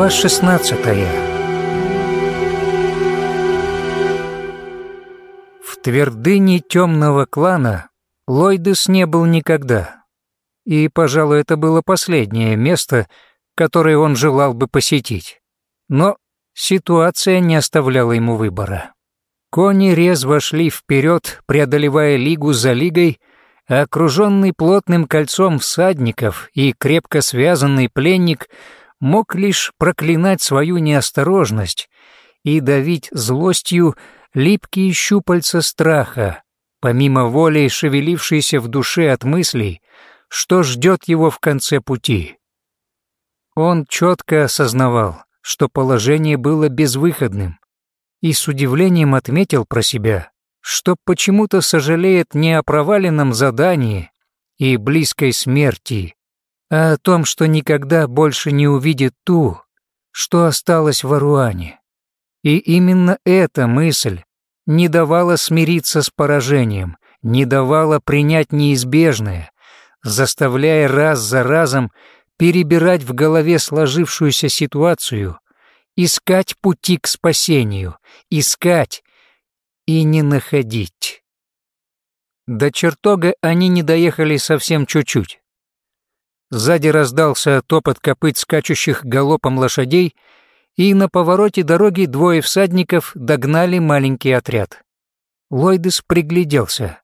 Глава 16 В твердыне темного клана Лойдес не был никогда. И, пожалуй, это было последнее место, которое он желал бы посетить. Но ситуация не оставляла ему выбора. Кони резво шли вперед, преодолевая лигу за лигой, а окруженный плотным кольцом всадников и крепко связанный пленник — мог лишь проклинать свою неосторожность и давить злостью липкие щупальца страха, помимо воли шевелившейся в душе от мыслей, что ждет его в конце пути. Он четко осознавал, что положение было безвыходным, и с удивлением отметил про себя, что почему-то сожалеет не о проваленном задании и близкой смерти, а о том, что никогда больше не увидит ту, что осталось в Аруане. И именно эта мысль не давала смириться с поражением, не давала принять неизбежное, заставляя раз за разом перебирать в голове сложившуюся ситуацию, искать пути к спасению, искать и не находить. До чертога они не доехали совсем чуть-чуть. Сзади раздался топот копыт скачущих галопом лошадей, и на повороте дороги двое всадников догнали маленький отряд. Лойдес пригляделся.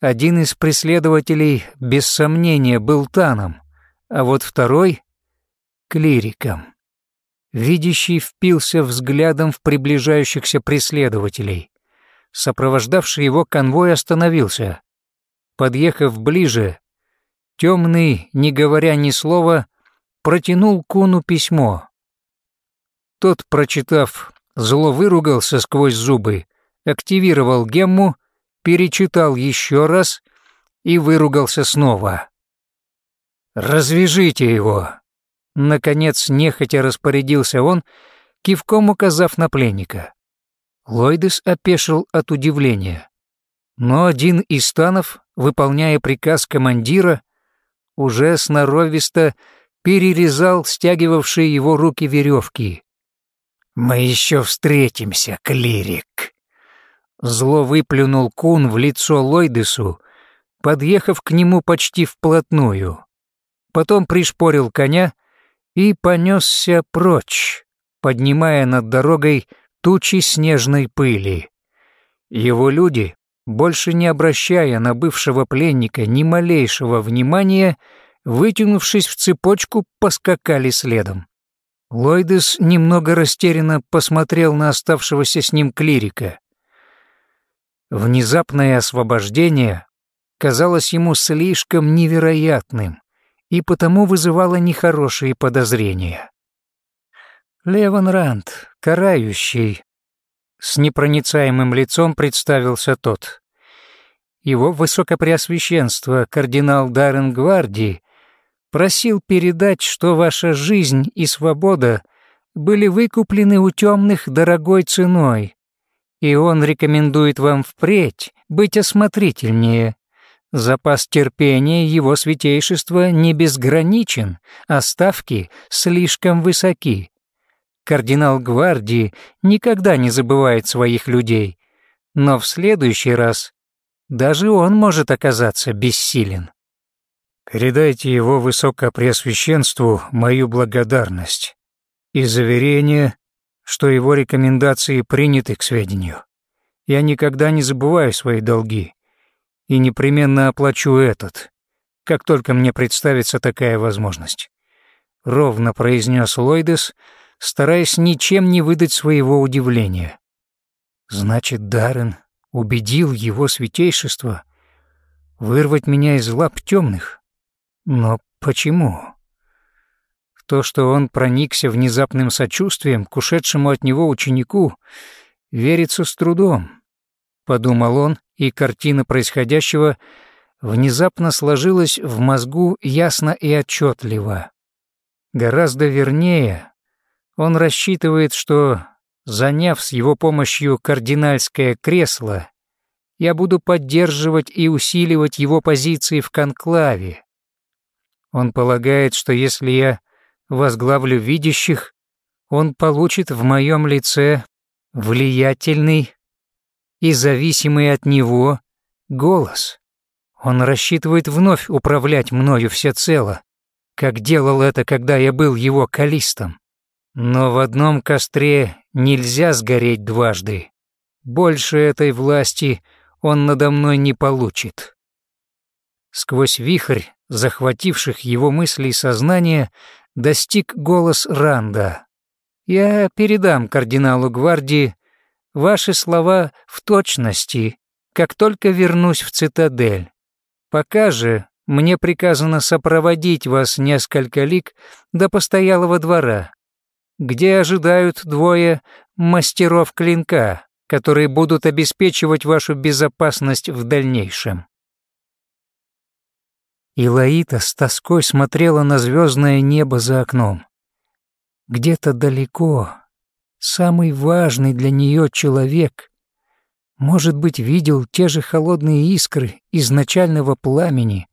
Один из преследователей, без сомнения, был Таном, а вот второй — клириком. Видящий впился взглядом в приближающихся преследователей. Сопровождавший его конвой остановился. Подъехав ближе, Темный, не говоря ни слова, протянул Куну письмо. Тот, прочитав, зло выругался сквозь зубы, активировал гемму, перечитал еще раз и выругался снова. «Развяжите его!» Наконец, нехотя распорядился он, кивком указав на пленника. Лойдес опешил от удивления. Но один из станов, выполняя приказ командира, уже сноровисто перерезал стягивавшие его руки веревки. «Мы еще встретимся, клирик!» Зло выплюнул Кун в лицо Лойдесу, подъехав к нему почти вплотную. Потом пришпорил коня и понесся прочь, поднимая над дорогой тучи снежной пыли. Его люди больше не обращая на бывшего пленника ни малейшего внимания, вытянувшись в цепочку, поскакали следом. Лойдес немного растерянно посмотрел на оставшегося с ним клирика. Внезапное освобождение казалось ему слишком невероятным и потому вызывало нехорошие подозрения. Леван Ранд, карающий, с непроницаемым лицом представился тот. Его высокопреосвященство, кардинал Даррен Гвардии, просил передать, что ваша жизнь и свобода были выкуплены у темных дорогой ценой, и он рекомендует вам впредь быть осмотрительнее. Запас терпения его святейшества не безграничен, а ставки слишком высоки. Кардинал гвардии никогда не забывает своих людей, но в следующий раз даже он может оказаться бессилен. Передайте его высокопреосвященству мою благодарность и заверение, что его рекомендации приняты к сведению. Я никогда не забываю свои долги и непременно оплачу этот, как только мне представится такая возможность. Ровно произнес Лойдес, стараясь ничем не выдать своего удивления. Значит, Даррен убедил его святейшество вырвать меня из лап темных. Но почему? То, что он проникся внезапным сочувствием к ушедшему от него ученику, верится с трудом, подумал он, и картина происходящего внезапно сложилась в мозгу ясно и отчетливо. Гораздо вернее, он рассчитывает, что, заняв с его помощью кардинальское кресло, я буду поддерживать и усиливать его позиции в конклаве. Он полагает, что если я возглавлю видящих, он получит в моем лице влиятельный и зависимый от него голос. Он рассчитывает вновь управлять мною всецело, как делал это, когда я был его калистом. Но в одном костре нельзя сгореть дважды. Больше этой власти он надо мной не получит. Сквозь вихрь, захвативших его мысли и сознание, достиг голос Ранда. «Я передам кардиналу гвардии ваши слова в точности, как только вернусь в цитадель. Пока же мне приказано сопроводить вас несколько лик до постоялого двора, где ожидают двое мастеров клинка, которые будут обеспечивать вашу безопасность в дальнейшем. Илаита с тоской смотрела на звездное небо за окном. Где-то далеко самый важный для нее человек, может быть, видел те же холодные искры изначального пламени,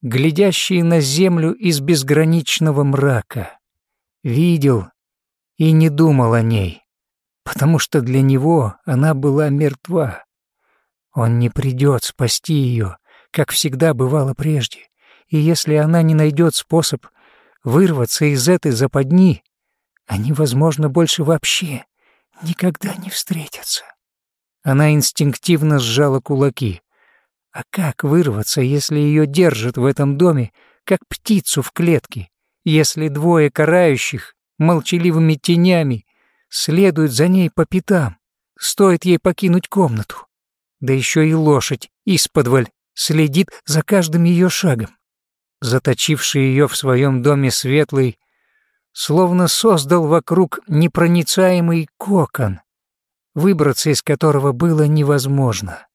глядящие на землю из безграничного мрака. Видел и не думал о ней потому что для него она была мертва. Он не придет спасти ее, как всегда бывало прежде, и если она не найдет способ вырваться из этой западни, они, возможно, больше вообще никогда не встретятся. Она инстинктивно сжала кулаки. А как вырваться, если ее держат в этом доме, как птицу в клетке, если двое карающих, молчаливыми тенями, следуют за ней по пятам, стоит ей покинуть комнату. Да еще и лошадь исподволь следит за каждым ее шагом. Заточивший ее в своем доме светлый, словно создал вокруг непроницаемый кокон, выбраться из которого было невозможно.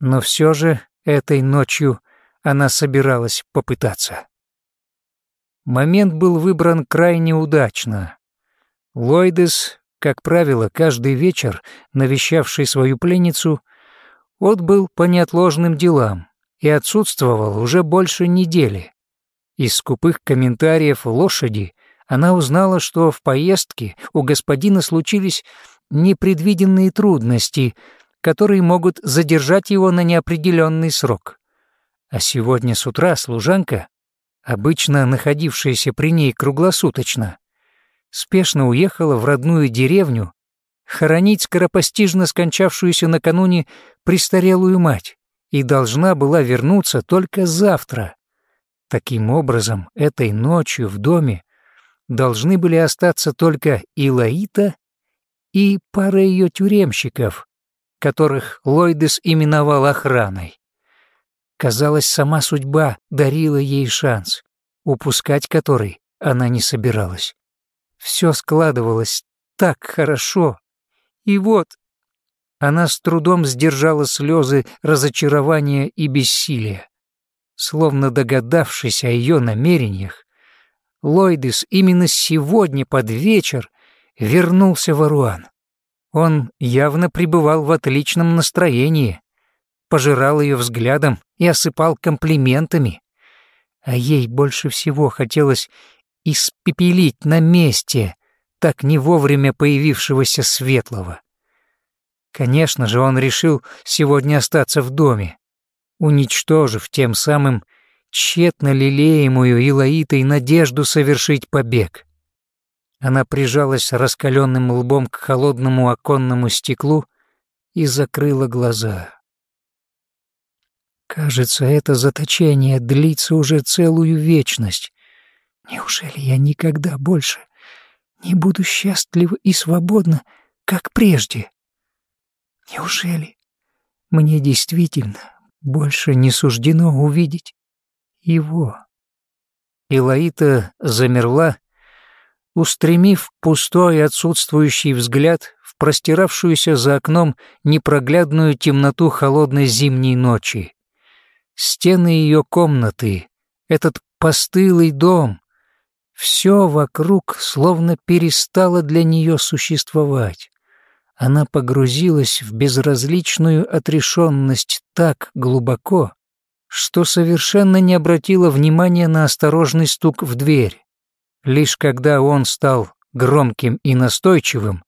Но все же этой ночью она собиралась попытаться. Момент был выбран крайне удачно. Лойдес, как правило, каждый вечер, навещавший свою пленницу, отбыл по неотложным делам и отсутствовал уже больше недели. Из скупых комментариев лошади она узнала, что в поездке у господина случились непредвиденные трудности, которые могут задержать его на неопределенный срок. А сегодня с утра служанка, обычно находившаяся при ней круглосуточно, спешно уехала в родную деревню хоронить скоропостижно скончавшуюся накануне престарелую мать и должна была вернуться только завтра. Таким образом, этой ночью в доме должны были остаться только Илаита и пара ее тюремщиков, которых Лойдес именовал охраной. Казалось, сама судьба дарила ей шанс, упускать который она не собиралась. Все складывалось так хорошо. И вот она с трудом сдержала слезы разочарования и бессилия. Словно догадавшись о ее намерениях, Лойдис именно сегодня под вечер вернулся в Аруан. Он явно пребывал в отличном настроении, пожирал ее взглядом и осыпал комплиментами. А ей больше всего хотелось испепелить на месте так не вовремя появившегося светлого. Конечно же, он решил сегодня остаться в доме, уничтожив тем самым тщетно лелеемую Илаитой надежду совершить побег. Она прижалась раскаленным лбом к холодному оконному стеклу и закрыла глаза. Кажется, это заточение длится уже целую вечность. Неужели я никогда больше не буду счастлива и свободна, как прежде? Неужели мне действительно больше не суждено увидеть его? Илаита замерла, устремив пустой отсутствующий взгляд в простиравшуюся за окном непроглядную темноту холодной зимней ночи. Стены ее комнаты, этот постылый дом, все вокруг словно перестало для нее существовать. Она погрузилась в безразличную отрешенность так глубоко, что совершенно не обратила внимания на осторожный стук в дверь. Лишь когда он стал громким и настойчивым,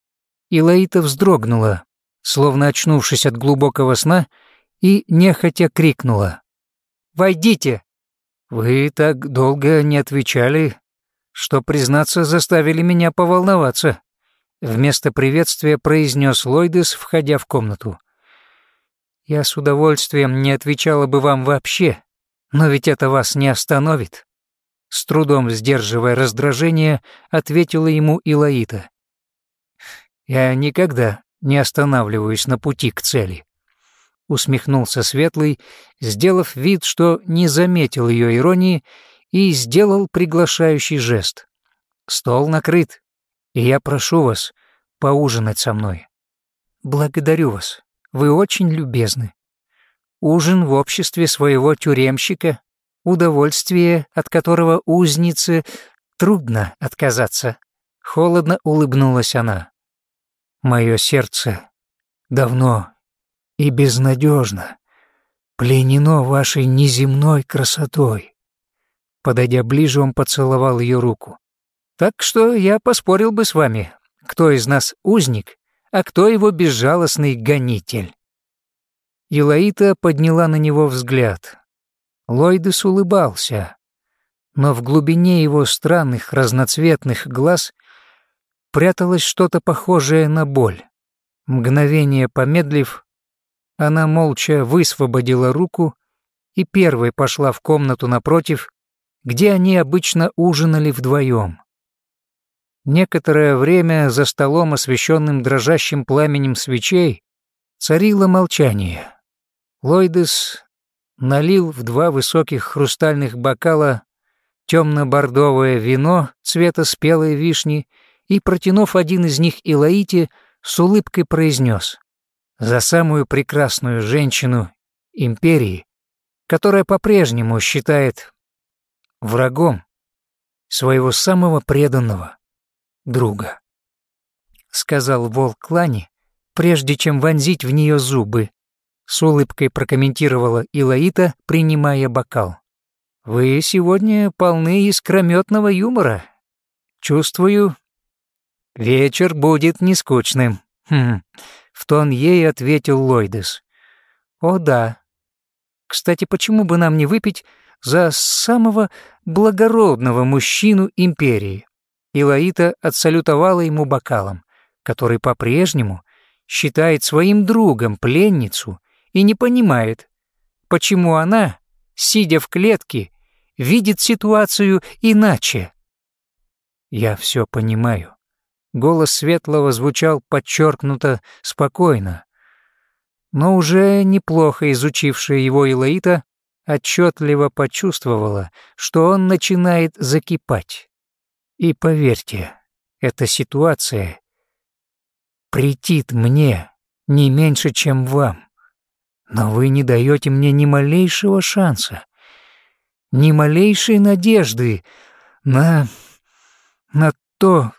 Илаита вздрогнула, словно очнувшись от глубокого сна, и нехотя крикнула. «Войдите!» «Вы так долго не отвечали, что, признаться, заставили меня поволноваться», вместо приветствия произнес Лойдес, входя в комнату. «Я с удовольствием не отвечала бы вам вообще, но ведь это вас не остановит». С трудом сдерживая раздражение, ответила ему Илаита. «Я никогда не останавливаюсь на пути к цели», — усмехнулся Светлый, сделав вид, что не заметил ее иронии, и сделал приглашающий жест. «Стол накрыт, и я прошу вас поужинать со мной. Благодарю вас, вы очень любезны. Ужин в обществе своего тюремщика, удовольствие, от которого узнице трудно отказаться». Холодно улыбнулась она. Мое сердце давно и безнадежно пленено вашей неземной красотой. Подойдя ближе, он поцеловал ее руку. Так что я поспорил бы с вами, кто из нас узник, а кто его безжалостный гонитель. Елаита подняла на него взгляд. Лойдес улыбался, но в глубине его странных разноцветных глаз — пряталось что-то похожее на боль. Мгновение помедлив, она молча высвободила руку и первой пошла в комнату напротив, где они обычно ужинали вдвоем. Некоторое время за столом, освещенным дрожащим пламенем свечей, царило молчание. Лойдес налил в два высоких хрустальных бокала темно-бордовое вино цвета спелой вишни и, протянув один из них Илаите, с улыбкой произнес «За самую прекрасную женщину империи, которая по-прежнему считает врагом своего самого преданного друга», сказал волк Лани, прежде чем вонзить в нее зубы, с улыбкой прокомментировала Илаита, принимая бокал. «Вы сегодня полны искрометного юмора. Чувствую, «Вечер будет нескучным». «Хм», — в тон ей ответил Лойдес. «О да. Кстати, почему бы нам не выпить за самого благородного мужчину империи?» Илаита отсалютовала ему бокалом, который по-прежнему считает своим другом пленницу и не понимает, почему она, сидя в клетке, видит ситуацию иначе. «Я все понимаю», Голос Светлого звучал подчеркнуто спокойно. Но уже неплохо изучившая его Илаита отчетливо почувствовала, что он начинает закипать. И поверьте, эта ситуация претит мне не меньше, чем вам. Но вы не даете мне ни малейшего шанса, ни малейшей надежды на... на то,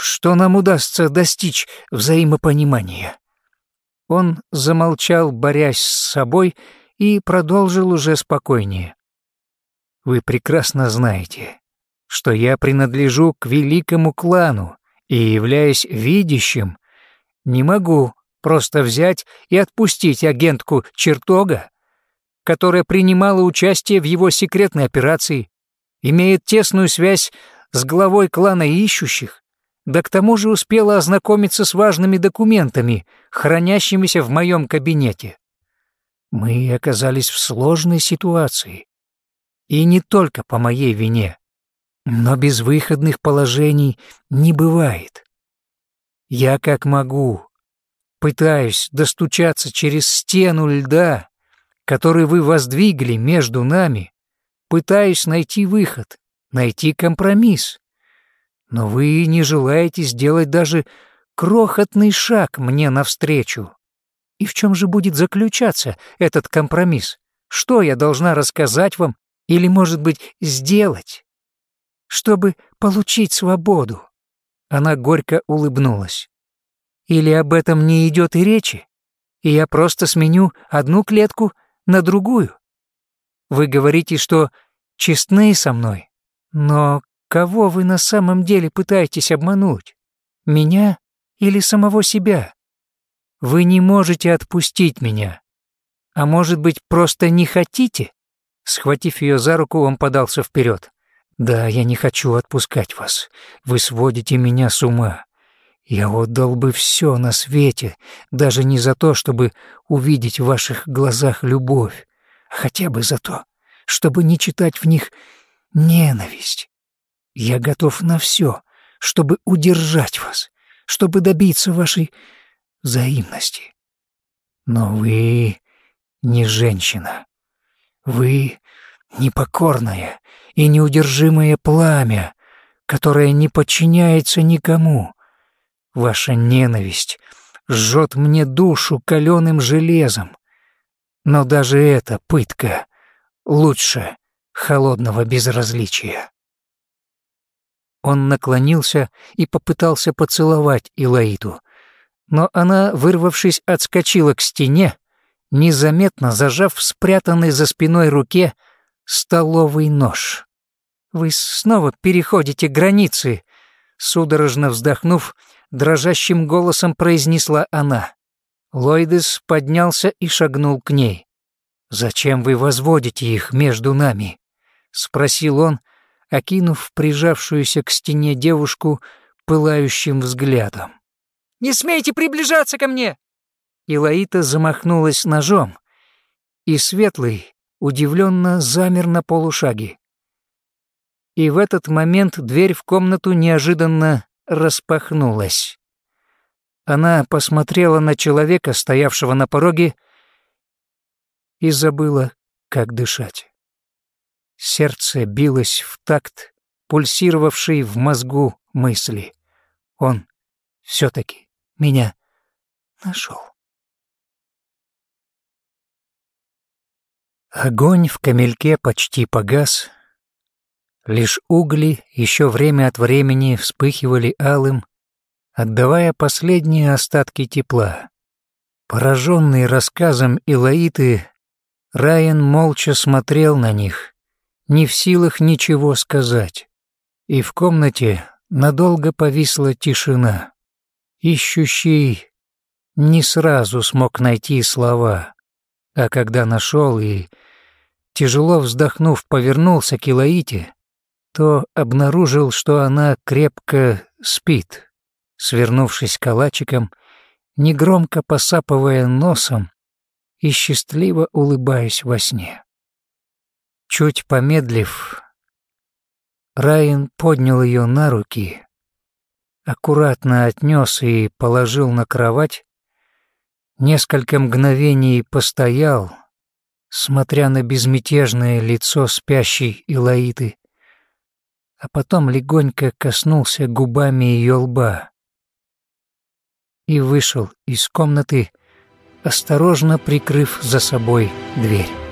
что нам удастся достичь взаимопонимания». Он замолчал, борясь с собой, и продолжил уже спокойнее. «Вы прекрасно знаете, что я принадлежу к великому клану и, являясь видящим, не могу просто взять и отпустить агентку чертога, которая принимала участие в его секретной операции, имеет тесную связь с главой клана ищущих да к тому же успела ознакомиться с важными документами, хранящимися в моем кабинете. Мы оказались в сложной ситуации. И не только по моей вине. Но безвыходных положений не бывает. Я как могу, пытаюсь достучаться через стену льда, который вы воздвигли между нами, пытаюсь найти выход, найти компромисс. Но вы не желаете сделать даже крохотный шаг мне навстречу. И в чем же будет заключаться этот компромисс? Что я должна рассказать вам или, может быть, сделать, чтобы получить свободу?» Она горько улыбнулась. «Или об этом не идет и речи, и я просто сменю одну клетку на другую? Вы говорите, что честны со мной, но Кого вы на самом деле пытаетесь обмануть? Меня или самого себя? Вы не можете отпустить меня. А может быть, просто не хотите?» Схватив ее за руку, он подался вперед. «Да, я не хочу отпускать вас. Вы сводите меня с ума. Я отдал бы все на свете, даже не за то, чтобы увидеть в ваших глазах любовь, а хотя бы за то, чтобы не читать в них ненависть. Я готов на все, чтобы удержать вас, чтобы добиться вашей взаимности. Но вы не женщина. Вы непокорное и неудержимое пламя, которое не подчиняется никому. Ваша ненависть жжет мне душу каленым железом. Но даже эта пытка лучше холодного безразличия. Он наклонился и попытался поцеловать Илаиту, но она, вырвавшись, отскочила к стене, незаметно зажав в спрятанной за спиной руке столовый нож. «Вы снова переходите границы», — судорожно вздохнув, дрожащим голосом произнесла она. Лойдес поднялся и шагнул к ней. «Зачем вы возводите их между нами?» — спросил он, окинув прижавшуюся к стене девушку пылающим взглядом. «Не смейте приближаться ко мне!» Илаита замахнулась ножом, и Светлый удивленно замер на полушаге. И в этот момент дверь в комнату неожиданно распахнулась. Она посмотрела на человека, стоявшего на пороге, и забыла, как дышать. Сердце билось в такт, пульсировавшей в мозгу мысли. Он все-таки меня нашел. Огонь в камельке почти погас. Лишь угли еще время от времени вспыхивали алым, отдавая последние остатки тепла. Пораженный рассказом Илаиты, Райан молча смотрел на них, не в силах ничего сказать. И в комнате надолго повисла тишина. Ищущий не сразу смог найти слова. А когда нашел и, тяжело вздохнув, повернулся к Илаите, то обнаружил, что она крепко спит, свернувшись калачиком, негромко посапывая носом и счастливо улыбаясь во сне. Чуть помедлив, Райан поднял ее на руки, аккуратно отнес и положил на кровать, Несколько мгновений постоял, смотря на безмятежное лицо спящей Илаиты, а потом легонько коснулся губами ее лба и вышел из комнаты, осторожно прикрыв за собой дверь.